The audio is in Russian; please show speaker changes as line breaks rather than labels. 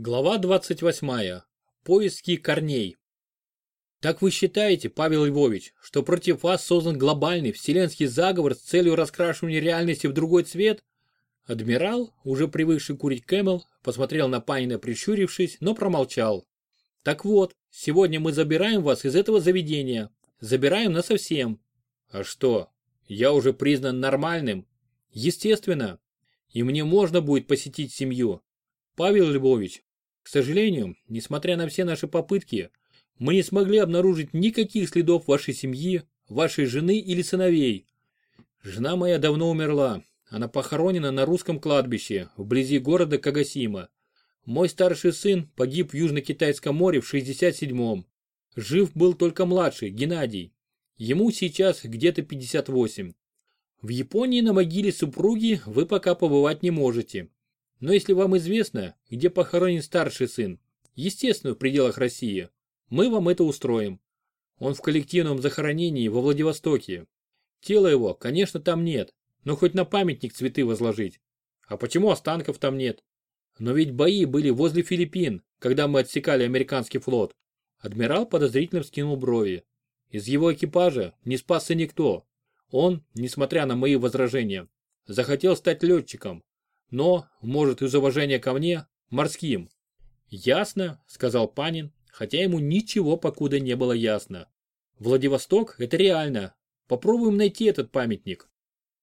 Глава 28. Поиски корней. Так вы считаете, Павел Львович, что против вас создан глобальный вселенский заговор с целью раскрашивания реальности в другой цвет? Адмирал, уже привыкший курить Кэмел, посмотрел на Панина прищурившись, но промолчал. Так вот, сегодня мы забираем вас из этого заведения. Забираем насовсем. А что, я уже признан нормальным? Естественно. И мне можно будет посетить семью. Павел Львович, к сожалению, несмотря на все наши попытки, мы не смогли обнаружить никаких следов вашей семьи, вашей жены или сыновей. Жена моя давно умерла. Она похоронена на русском кладбище, вблизи города Кагасима. Мой старший сын погиб в Южно-Китайском море в 67-м. Жив был только младший, Геннадий. Ему сейчас где-то 58. В Японии на могиле супруги вы пока побывать не можете. Но если вам известно, где похоронен старший сын, естественно, в пределах России, мы вам это устроим. Он в коллективном захоронении во Владивостоке. Тела его, конечно, там нет, но хоть на памятник цветы возложить. А почему останков там нет? Но ведь бои были возле Филиппин, когда мы отсекали американский флот. Адмирал подозрительно вскинул брови. Из его экипажа не спасся никто. Он, несмотря на мои возражения, захотел стать летчиком, но, может из уважения ко мне, морским. Ясно, сказал Панин, хотя ему ничего покуда не было ясно. Владивосток – это реально. Попробуем найти этот памятник.